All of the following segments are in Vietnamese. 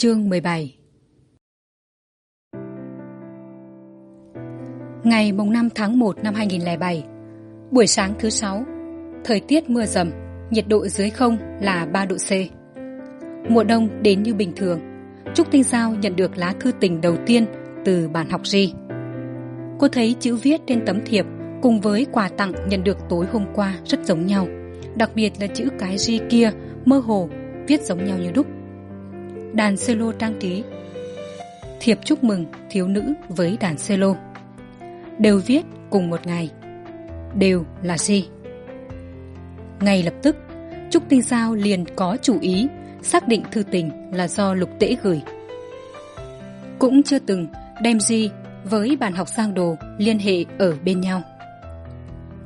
Chương mười bảy Ngày mùng năm tháng một năm hai nghìn bảy, Buổi sáng thứ sáu, Thời tiết mưa rầm Nhiệt độ dưới không là ba độ C Mùa đông đến như bình thường, Trúc Tinh Giao nhận được lá thư tình đầu tiên từ bản học Ri. Cô thấy chữ viết trên tấm thiệp cùng với quà tặng nhận được tối hôm qua rất giống nhau. Đặc biệt là chữ cái Ri kia mơ hồ viết giống nhau như đúc. Đàn cello trang trí. Thiệp chúc mừng thiếu nữ với đàn cello Đều viết cùng một ngày. Đều là gì? Ngay lập tức, Trúc Tinh Giao liền có chủ ý, xác định thư tình là do lục tễ gửi. Cũng chưa từng đem di với bàn học sang đồ liên hệ ở bên nhau.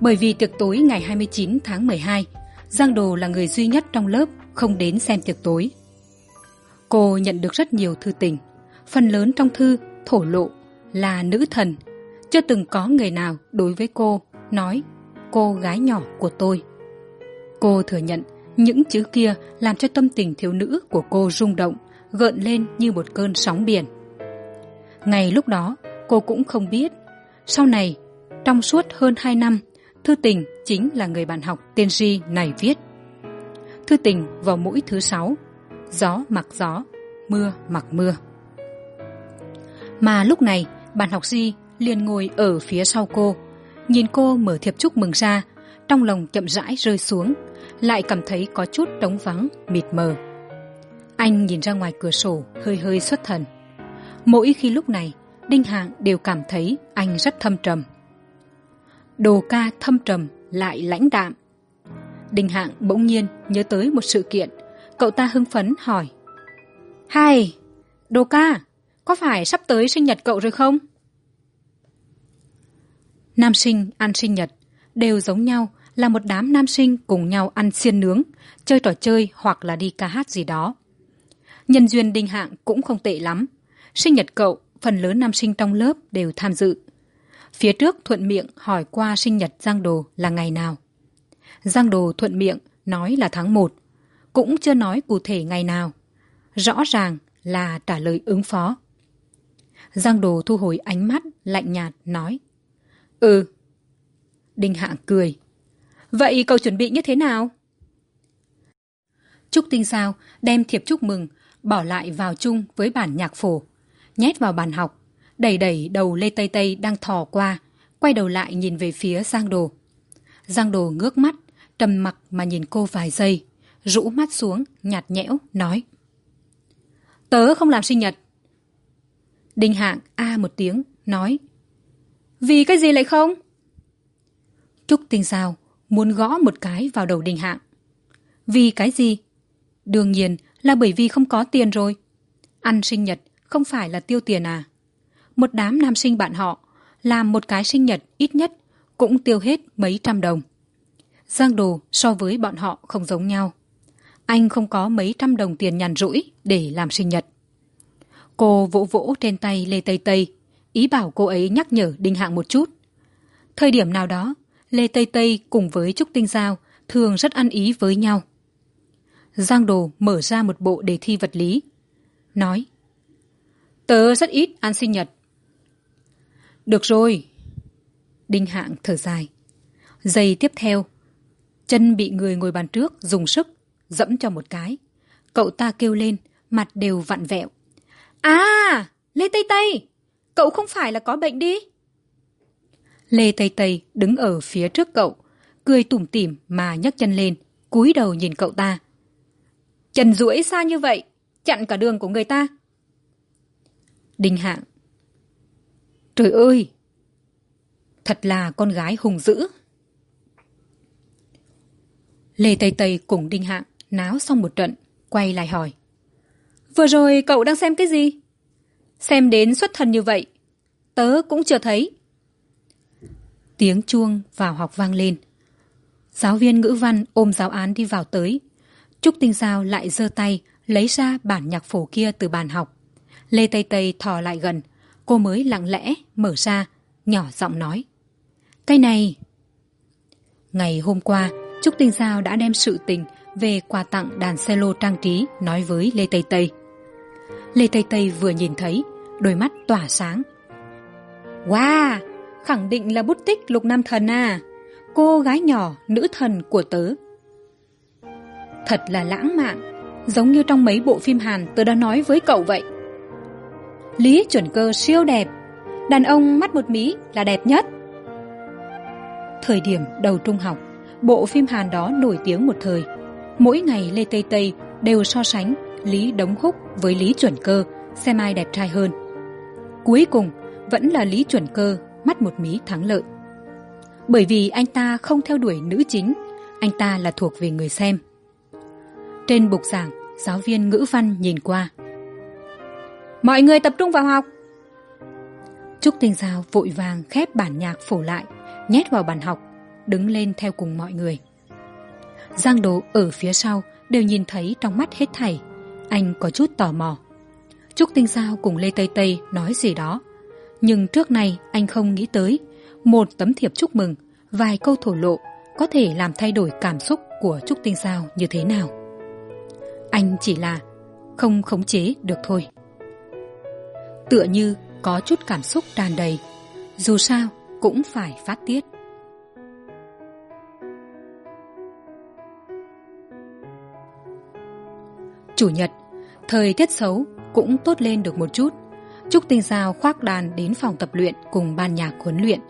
Bởi vì tiệc tối ngày hai mươi chín tháng hai, giang đồ là người duy nhất trong lớp không đến xem tiệc tối cô nhận được rất nhiều thư tình. Phần lớn trong thư, thổ lộ là nữ thần. Chưa từng có người nào đối với cô nói, cô gái nhỏ của tôi. Cô thừa nhận những chữ kia làm cho tâm tình thiếu nữ của cô rung động, gợn lên như một cơn sóng biển. Ngay lúc đó, cô cũng không biết, sau này, trong suốt hơn hai năm, thư tình chính là người bạn học tiên tri này viết. Thư tình vào mỗi thứ sáu gió mặc gió, mưa mặc mưa. Mà lúc này, bạn học di liền ngồi ở phía sau cô. Nhìn cô mở thiệp chúc mừng ra, trong lòng chậm rãi rơi xuống, lại cảm thấy có chút trống vắng, mịt mờ. Anh nhìn ra ngoài cửa sổ, hơi hơi xuất thần. Mỗi khi lúc này, đinh hạng đều cảm thấy anh rất thâm trầm. Đồ ca thâm trầm lại lãnh đạm. Đinh hạng bỗng nhiên nhớ tới một sự kiện cậu ta hưng phấn hỏi. Hai đồ ca có phải sắp tới sinh nhật cậu rồi không? Nam sinh ăn sinh nhật, đều giống nhau, là một đám nam sinh cùng nhau ăn xiên nướng, chơi trò chơi hoặc là đi ca hát gì đó. Nhân duyên đinh hạng cũng không tệ lắm. Sinh nhật cậu, phần lớn nam sinh trong lớp đều tham dự. Phía trước thuận miệng hỏi qua sinh nhật giang đồ là ngày nào. Giang đồ thuận miệng nói là tháng một cũng chưa nói cụ thể ngày nào. Rõ ràng là trả lời ứng phó. Giang đồ thu hồi ánh mắt lạnh nhạt, nói ừ. Đinh hạng cười, vậy cậu chuẩn bị như thế nào? Trúc tinh sao đem thiệp chúc mừng bỏ lại vào chung với bản nhạc phổ, nhét vào bàn học, đẩy đẩy đầu lê tây tây đang thò qua, quay đầu lại nhìn về phía giang đồ. Giang đồ ngước mắt, trầm mặc mà nhìn cô vài giây rũ mắt xuống, nhạt nhẽo, nói. Tớ không làm sinh nhật. Đinh hạng a một tiếng, nói. Vì cái gì lại không? Trúc tinh sao muốn gõ một cái vào đầu đình hạng. Vì cái gì? Đương nhiên là bởi vì không có tiền rồi. Ăn sinh nhật không phải là tiêu tiền à? Một đám nam sinh bạn họ làm một cái sinh nhật ít nhất cũng tiêu hết mấy trăm đồng. Giang đồ so với bọn họ không giống nhau anh không có mấy trăm đồng tiền nhàn rỗi để làm sinh nhật. Cô vỗ vỗ trên tay lê tây tây, ý bảo cô ấy nhắc nhở đinh hạng một chút. Thời điểm nào đó, lê tây tây cùng với trúc tinh giao thường rất ăn ý với nhau. Giang đồ mở ra một bộ đề thi vật lý, nói, tớ rất ít ăn sinh nhật. Được rồi. Đinh hạng thở dài. Giây tiếp theo, chân bị người ngồi bàn trước dùng sức dẫm cho một cái. Cậu ta kêu lên, mặt đều vặn vẹo. À lê tây tây, cậu không phải là có bệnh đi. Lê tây tây đứng ở phía trước cậu, cười tủm tỉm mà nhấc chân lên, cúi đầu nhìn cậu ta. Chân duỗi xa như vậy, chặn cả đường của người ta. Đinh hạng. Trời ơi! Thật là con gái hùng dữ. Lê tây tây cùng đinh hạng náo xong một trận, quay lại hỏi. Vừa rồi cậu đang xem cái gì? Xem đến xuất thần như vậy, tớ cũng chưa thấy. Tiếng chuông vào học vang lên. Giáo viên ngữ văn ôm giáo án đi vào tới. Trúc tinh giao lại giơ tay, lấy ra bản nhạc phổ kia từ bàn học. Lê tây tây thò lại gần. Cô mới lặng lẽ mở ra, nhỏ giọng nói. Cái này. Ngày hôm qua, trúc tinh giao đã đem sự tình về quà tặng đàn cello trang trí, nói với lê tây tây. Lê tây tây vừa nhìn thấy, đôi mắt tỏa sáng. Wow, khẳng định là bút tích lục nam thần à. Cô gái nhỏ, nữ thần của tớ. Thật là lãng mạn, giống như trong mấy bộ phim hàn tớ đã nói với cậu vậy. Lý chuẩn cơ siêu đẹp. Đàn ông mắt một mí là đẹp nhất. Thời điểm đầu trung học, bộ phim hàn đó nổi tiếng một thời mỗi ngày lê tây tây đều so sánh lý đống húc với lý chuẩn cơ, xem ai đẹp trai hơn. Cuối cùng, vẫn là lý chuẩn cơ mắt một mí thắng lợi. Bởi vì anh ta không theo đuổi nữ chính, anh ta là thuộc về người xem. Trên bục giảng, giáo viên ngữ văn nhìn qua. Mọi người tập trung vào học. Trúc tinh giao vội vàng khép bản nhạc phổ lại, nhét vào bàn học, đứng lên theo cùng mọi người giang đồ ở phía sau đều nhìn thấy trong mắt hết thảy. Anh có chút tò mò. Trúc tinh giao cùng lê tây tây nói gì đó. Nhưng trước nay anh không nghĩ tới, một tấm thiệp chúc mừng, vài câu thổ lộ có thể làm thay đổi cảm xúc của trúc tinh giao như thế nào. Anh chỉ là không khống chế được thôi. Tựa như có chút cảm xúc tràn đầy, dù sao cũng phải phát tiết. Chủ nhật, thời tiết xấu cũng tốt lên được một chút. Trúc tinh giao khoác đàn đến phòng tập luyện cùng ban nhạc huấn luyện.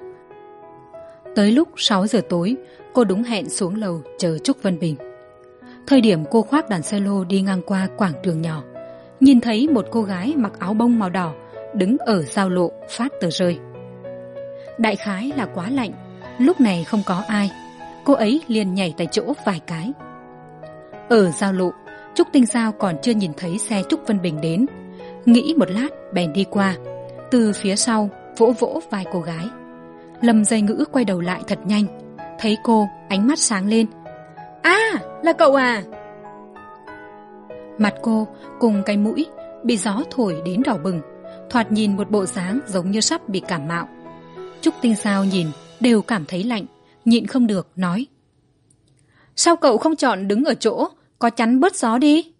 Tới lúc sáu giờ tối, cô đúng hẹn xuống lầu chờ trúc vân bình. Thời điểm cô khoác đàn cello đi ngang qua quảng trường nhỏ, nhìn thấy một cô gái mặc áo bông màu đỏ đứng ở giao lộ phát tờ rơi. Đại khái là quá lạnh, lúc này không có ai. Cô ấy liền nhảy tại chỗ vài cái. Ở giao lộ trúc tinh giao còn chưa nhìn thấy xe trúc vân bình đến. Nghĩ một lát, bèn đi qua. Từ phía sau, vỗ vỗ vai cô gái. Lâm dây ngữ quay đầu lại thật nhanh. Thấy cô, ánh mắt sáng lên. À là cậu à? Mặt cô, cùng cái mũi, bị gió thổi đến đỏ bừng. Thoạt nhìn một bộ dáng giống như sắp bị cảm mạo. Trúc tinh sao nhìn, đều cảm thấy lạnh, nhịn không được, nói. Sao cậu không chọn đứng ở chỗ? Có chắn bớt gió đi.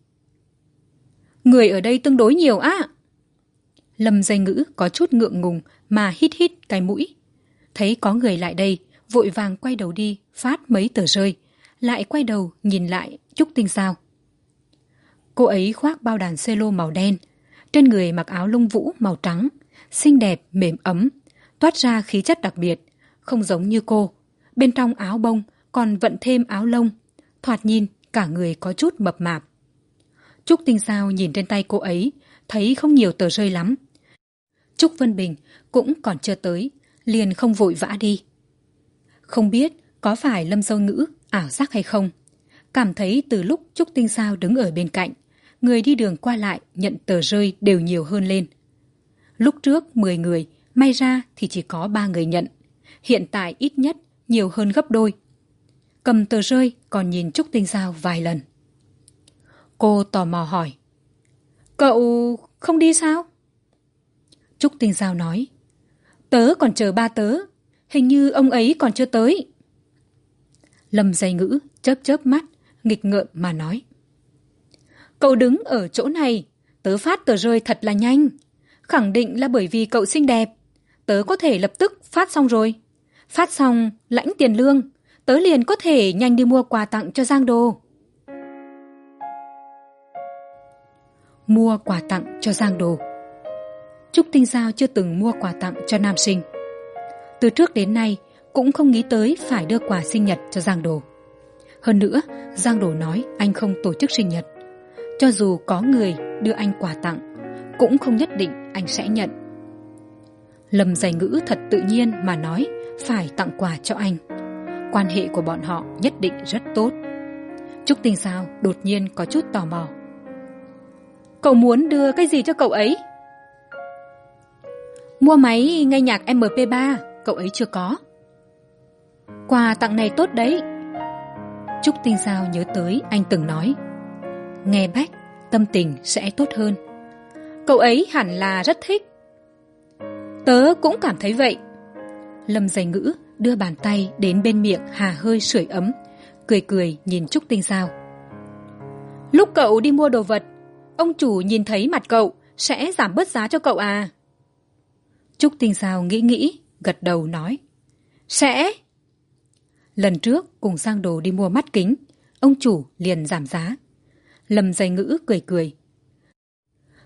Người ở đây tương đối nhiều á. Lâm dây ngữ có chút ngượng ngùng mà hít hít cái mũi. Thấy có người lại đây, vội vàng quay đầu đi, phát mấy tờ rơi. Lại quay đầu nhìn lại trúc tinh sao cô ấy khoác bao đàn cello màu đen. Trên người mặc áo lông vũ màu trắng, xinh đẹp, mềm ấm, toát ra khí chất đặc biệt, không giống như cô. Bên trong áo bông còn vận thêm áo lông, thoạt nhìn cả người có chút mập mạp. Trúc tinh sao nhìn trên tay cô ấy, thấy không nhiều tờ rơi lắm. Trúc vân bình cũng còn chưa tới, liền không vội vã đi. Không biết có phải lâm dâu ngữ ảo giác hay không, cảm thấy từ lúc trúc tinh sao đứng ở bên cạnh, người đi đường qua lại nhận tờ rơi đều nhiều hơn lên. Lúc trước mười người, may ra thì chỉ có ba người nhận, hiện tại ít nhất nhiều hơn gấp đôi cầm tờ rơi, còn nhìn trúc tinh giao vài lần. Cô tò mò hỏi, cậu không đi sao? Trúc tinh giao nói, tớ còn chờ ba tớ, hình như ông ấy còn chưa tới. Lâm dây ngữ chớp chớp mắt, nghịch ngợm mà nói, cậu đứng ở chỗ này, tớ phát tờ rơi thật là nhanh. Khẳng định là bởi vì cậu xinh đẹp. Tớ có thể lập tức phát xong rồi. Phát xong, lãnh tiền lương tớ liền có thể nhanh đi mua quà tặng cho giang đồ mua quà tặng cho giang đồ trúc tinh giao chưa từng mua quà tặng cho nam sinh. Từ trước đến nay, cũng không nghĩ tới phải đưa quà sinh nhật cho giang đồ hơn nữa, giang đồ nói anh không tổ chức sinh nhật. Cho dù có người đưa anh quà tặng, cũng không nhất định anh sẽ nhận. Lầm giải ngữ thật tự nhiên mà nói phải tặng quà cho anh quan hệ của bọn họ nhất định rất tốt. Trúc tinh sao đột nhiên có chút tò mò. Cậu muốn đưa cái gì cho cậu ấy? Mua máy nghe nhạc mp3 cậu ấy chưa có. Quà tặng này tốt đấy. Trúc tinh sao nhớ tới anh từng nói, nghe bách tâm tình sẽ tốt hơn. Cậu ấy hẳn là rất thích. Tớ cũng cảm thấy vậy. Lâm dày ngữ đưa bàn tay đến bên miệng hà hơi sưởi ấm, cười cười nhìn trúc tinh sao lúc cậu đi mua đồ vật, ông chủ nhìn thấy mặt cậu sẽ giảm bớt giá cho cậu à? Trúc tinh sao nghĩ nghĩ, gật đầu nói, sẽ. Lần trước cùng sang đồ đi mua mắt kính, ông chủ liền giảm giá. Lầm dày ngữ cười cười,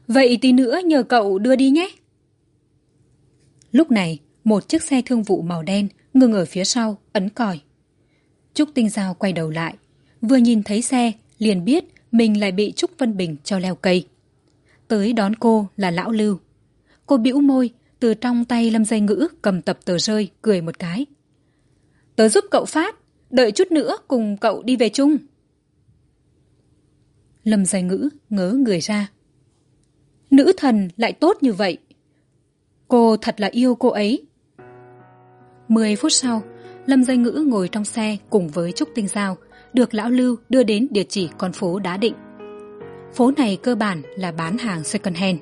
vậy tí nữa nhờ cậu đưa đi nhé. Lúc này, một chiếc xe thương vụ màu đen ngừng ở phía sau, ấn còi. Trúc tinh giao quay đầu lại, vừa nhìn thấy xe, liền biết mình lại bị trúc vân bình cho leo cây. Tới đón cô là lão lưu. Cô bĩu môi, từ trong tay lâm dây ngữ cầm tập tờ rơi, cười một cái. Tớ giúp cậu phát, đợi chút nữa cùng cậu đi về chung. Lâm dây ngữ ngớ người ra. Nữ thần lại tốt như vậy. Cô thật là yêu cô ấy mười phút sau, lâm dây ngữ ngồi trong xe cùng với trúc tinh giao, được lão lưu đưa đến địa chỉ con phố đá định. Phố này cơ bản là bán hàng second hand,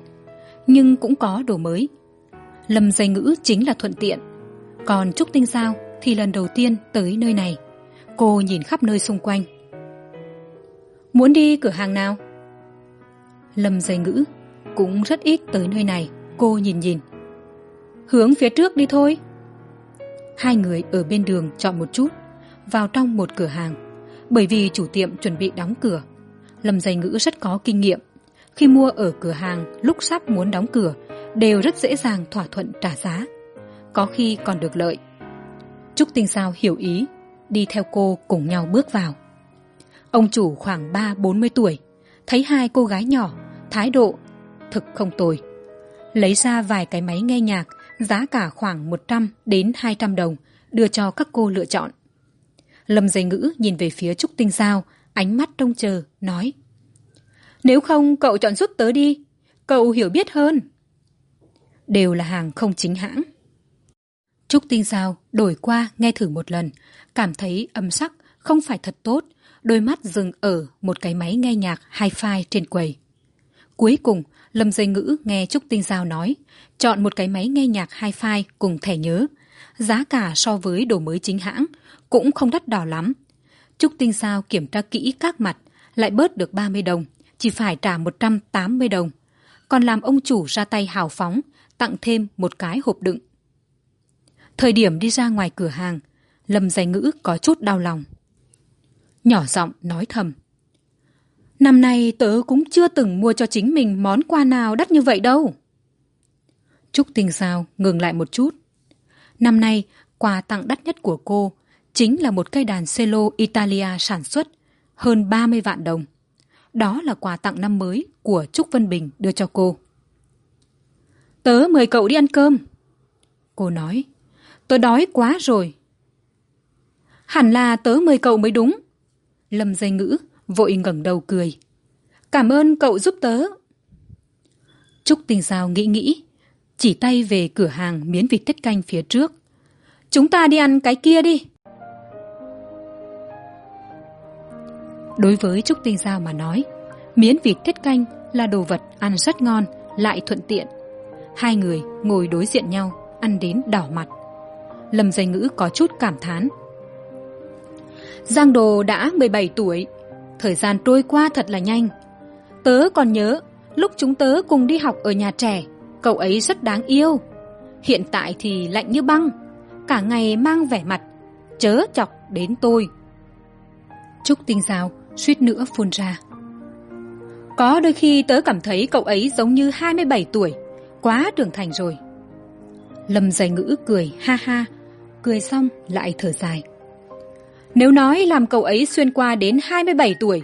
nhưng cũng có đồ mới. Lâm dây ngữ chính là thuận tiện. Còn trúc tinh giao thì lần đầu tiên tới nơi này. Cô nhìn khắp nơi xung quanh. Muốn đi cửa hàng nào? Lâm dây ngữ cũng rất ít tới nơi này, cô nhìn nhìn. Hướng phía trước đi thôi hai người ở bên đường chọn một chút, vào trong một cửa hàng. Bởi vì chủ tiệm chuẩn bị đóng cửa, lâm dây ngữ rất có kinh nghiệm. Khi mua ở cửa hàng, lúc sắp muốn đóng cửa, đều rất dễ dàng thỏa thuận trả giá. Có khi còn được lợi. Trúc tinh sao hiểu ý, đi theo cô cùng nhau bước vào. Ông chủ khoảng ba bốn mươi tuổi, thấy hai cô gái nhỏ, thái độ thực không tồi. Lấy ra vài cái máy nghe nhạc giá cả khoảng một trăm đến hai trăm đồng, đưa cho các cô lựa chọn. Lâm dây ngữ nhìn về phía trúc tinh giao, ánh mắt trông chờ, nói, nếu không, cậu chọn giúp tớ đi, cậu hiểu biết hơn. Đều là hàng không chính hãng. Trúc tinh giao đổi qua nghe thử một lần, cảm thấy âm sắc không phải thật tốt, đôi mắt dừng ở một cái máy nghe nhạc hi fi trên quầy cuối cùng, lâm dây ngữ nghe trúc tinh giao nói, chọn một cái máy nghe nhạc hi fi cùng thẻ nhớ. Giá cả so với đồ mới chính hãng cũng không đắt đỏ lắm. Trúc tinh giao kiểm tra kỹ các mặt, lại bớt được ba mươi đồng, chỉ phải trả một trăm tám mươi đồng. Còn làm ông chủ ra tay hào phóng, tặng thêm một cái hộp đựng. Thời điểm đi ra ngoài cửa hàng, lâm dây ngữ có chút đau lòng. Nhỏ giọng nói thầm năm nay tớ cũng chưa từng mua cho chính mình món quà nào đắt như vậy đâu. Trúc tinh sao, ngừng lại một chút. Năm nay, quà tặng đắt nhất của cô chính là một cây đàn cello italia sản xuất, hơn ba mươi vạn đồng. Đó là quà tặng năm mới của trúc vân bình đưa cho cô. Tớ mời cậu đi ăn cơm. Cô nói, tớ đói quá rồi. Hẳn là tớ mời cậu mới đúng. Lâm dây ngữ vội ngẩng đầu cười. Cảm ơn cậu giúp tớ. Trúc tinh giao nghĩ nghĩ, chỉ tay về cửa hàng miến vịt tiết canh phía trước. Chúng ta đi ăn cái kia đi. Đối với trúc tinh giao mà nói miến vịt tiết canh là đồ vật ăn rất ngon, lại thuận tiện. Hai người ngồi đối diện nhau, ăn đến đỏ mặt. Lâm dây ngữ có chút cảm thán. Giang đồ đã m bảy tuổi thời gian trôi qua thật là nhanh. Tớ còn nhớ, lúc chúng tớ cùng đi học ở nhà trẻ, cậu ấy rất đáng yêu. Hiện tại thì lạnh như băng, cả ngày mang vẻ mặt, chớ chọc đến tôi. Trúc tinh giáo suýt nữa phun ra. Có đôi khi tớ cảm thấy cậu ấy giống như hai mươi bảy tuổi, quá trưởng thành rồi. Lâm dày ngữ cười ha ha, cười xong lại thở dài nếu nói làm cậu ấy xuyên qua đến hai mươi bảy tuổi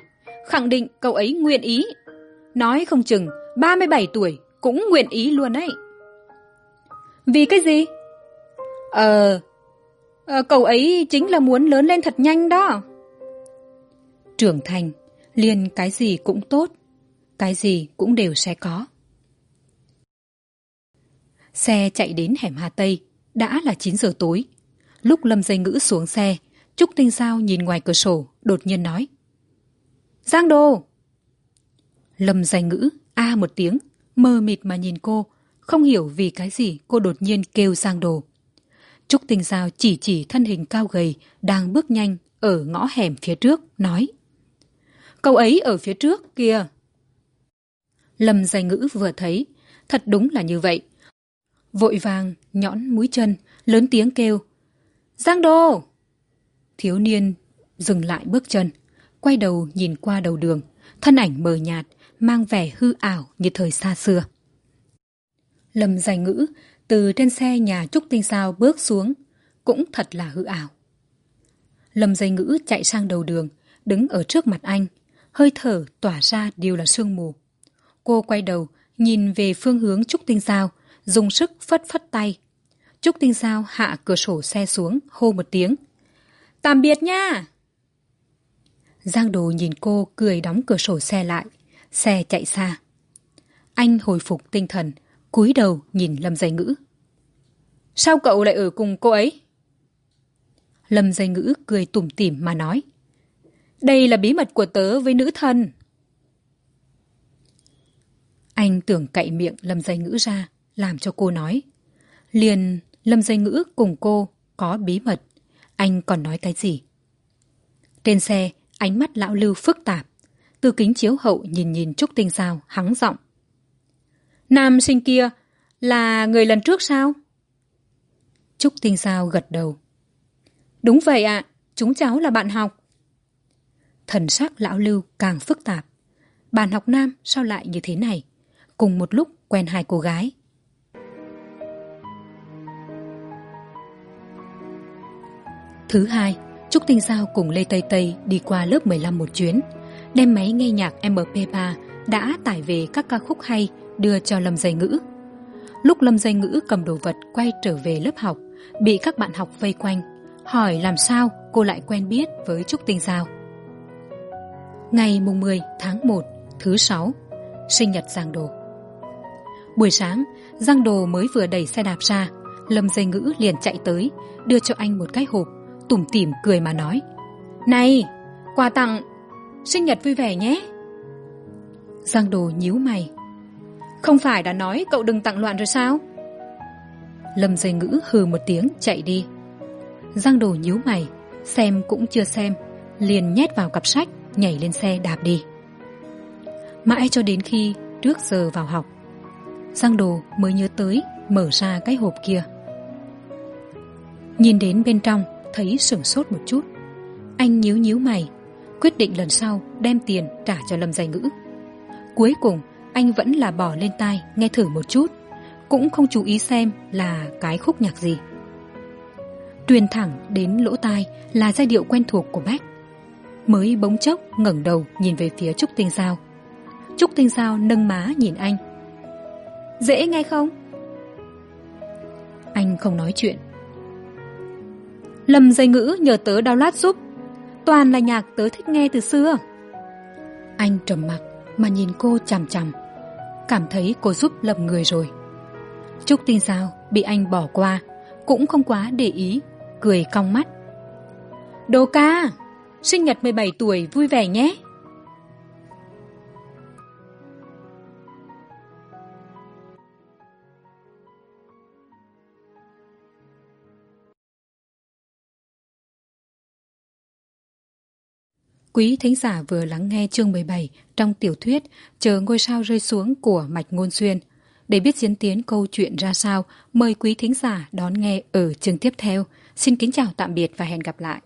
khẳng định cậu ấy nguyện ý. Nói không chừng ba mươi bảy tuổi cũng nguyện ý luôn ấy vì cái gì? Ờ à, cậu ấy chính là muốn lớn lên thật nhanh đó. Trưởng thành liền cái gì cũng tốt cái gì cũng đều sẽ có. Xe chạy đến hẻm hà tây đã là chín giờ tối. Lúc lâm dây ngữ xuống xe trúc tinh sao nhìn ngoài cửa sổ đột nhiên nói giang đồ lâm Dài ngữ a một tiếng mờ mịt mà nhìn cô không hiểu vì cái gì cô đột nhiên kêu giang đồ trúc tinh sao chỉ chỉ thân hình cao gầy đang bước nhanh ở ngõ hẻm phía trước nói cậu ấy ở phía trước kìa lâm Dài ngữ vừa thấy thật đúng là như vậy. Vội vàng, nhõn mũi chân, lớn tiếng kêu. Giang đồ! Thiếu niên dừng lại bước chân, quay đầu nhìn qua đầu đường, thân ảnh mờ nhạt, mang vẻ hư ảo như thời xa xưa. Lâm dài ngữ từ trên xe nhà Trúc Tinh Sao bước xuống, cũng thật là hư ảo. Lâm dây ngữ chạy sang đầu đường, đứng ở trước mặt anh, hơi thở tỏa ra đều là sương mù. Cô quay đầu, nhìn về phương hướng Trúc Tinh sao dùng sức phất phất tay. Trúc Tinh sao hạ cửa sổ xe xuống, hô một tiếng. Tạm biệt nha! Giang Đồ nhìn cô cười đóng cửa sổ xe lại, xe chạy xa. Anh hồi phục tinh thần, cúi đầu nhìn Lâm Dây Ngữ. Sao cậu lại ở cùng cô ấy? Lâm Dây Ngữ cười tủm tỉm mà nói. Đây là bí mật của tớ với nữ thần. Anh tưởng cậy miệng Lâm Dây Ngữ ra, làm cho cô nói. Liền Lâm Dây Ngữ cùng cô có bí mật. Anh còn nói cái gì? Trên xe, ánh mắt lão lưu phức tạp. Từ kính chiếu hậu nhìn nhìn Trúc Tinh Sao, hắng giọng. Nam sinh kia là người lần trước sao? Trúc Tinh Sao gật đầu. Đúng vậy ạ, chúng cháu là bạn học. Thần sắc lão lưu càng phức tạp. Bạn học nam sao lại như thế này? Cùng một lúc quen hai cô gái. Thứ hai, Trúc Tinh Giao cùng Lê Tây Tây đi qua lớp 15 một chuyến, đem máy nghe nhạc MP3 đã tải về các ca khúc hay đưa cho Lâm Dây Ngữ. Lúc Lâm Dây Ngữ cầm đồ vật quay trở về lớp học, bị các bạn học vây quanh, hỏi làm sao cô lại quen biết với Trúc Tinh Giao. Ngày mùng 10 tháng 1, thứ sáu, sinh nhật Giang Đồ. Buổi sáng, Giang Đồ mới vừa đẩy xe đạp ra, Lâm Dây Ngữ liền chạy tới, đưa cho anh một cái hộp, tủm tỉm cười mà nói. Này, quà tặng, sinh nhật vui vẻ nhé. Giang Đồ nhíu mày. Không phải đã nói cậu đừng tặng loạn rồi sao? Lâm Dây Ngữ hừ một tiếng chạy đi. Giang Đồ nhíu mày, xem cũng chưa xem, liền nhét vào cặp sách, nhảy lên xe đạp đi. Mãi cho đến khi trước giờ vào học, Giang Đồ mới nhớ tới mở ra cái hộp kia. Nhìn đến bên trong, thấy sửng sốt một chút. Anh nhíu nhíu mày, quyết định lần sau đem tiền trả cho Lâm Giai Ngữ. Cuối cùng, anh vẫn là bỏ lên tai nghe thử một chút, cũng không chú ý xem là cái khúc nhạc gì. Truyền thẳng đến lỗ tai là giai điệu quen thuộc của Bách. Mới bỗng chốc ngẩng đầu nhìn về phía Trúc Tinh Giao. Trúc Tinh Giao nâng má nhìn anh. Dễ nghe không? Anh không nói chuyện. Lâm dây ngữ nhờ tớ download giúp. Toàn là nhạc tớ thích nghe từ xưa. Anh trầm mặc mà nhìn cô chằm chằm. Cảm thấy cô giúp lầm người rồi. Trúc Tinh Giao bị anh bỏ qua, cũng không quá để ý cười cong mắt đồ ca sinh nhật bảy tuổi vui vẻ nhé Quý thính giả vừa lắng nghe chương bảy trong tiểu thuyết Chờ ngôi sao rơi xuống của Mạch Ngôn Xuyên. Để biết diễn tiến câu chuyện ra sao, mời quý thính giả đón nghe ở chương tiếp theo. Xin kính chào tạm biệt và hẹn gặp lại.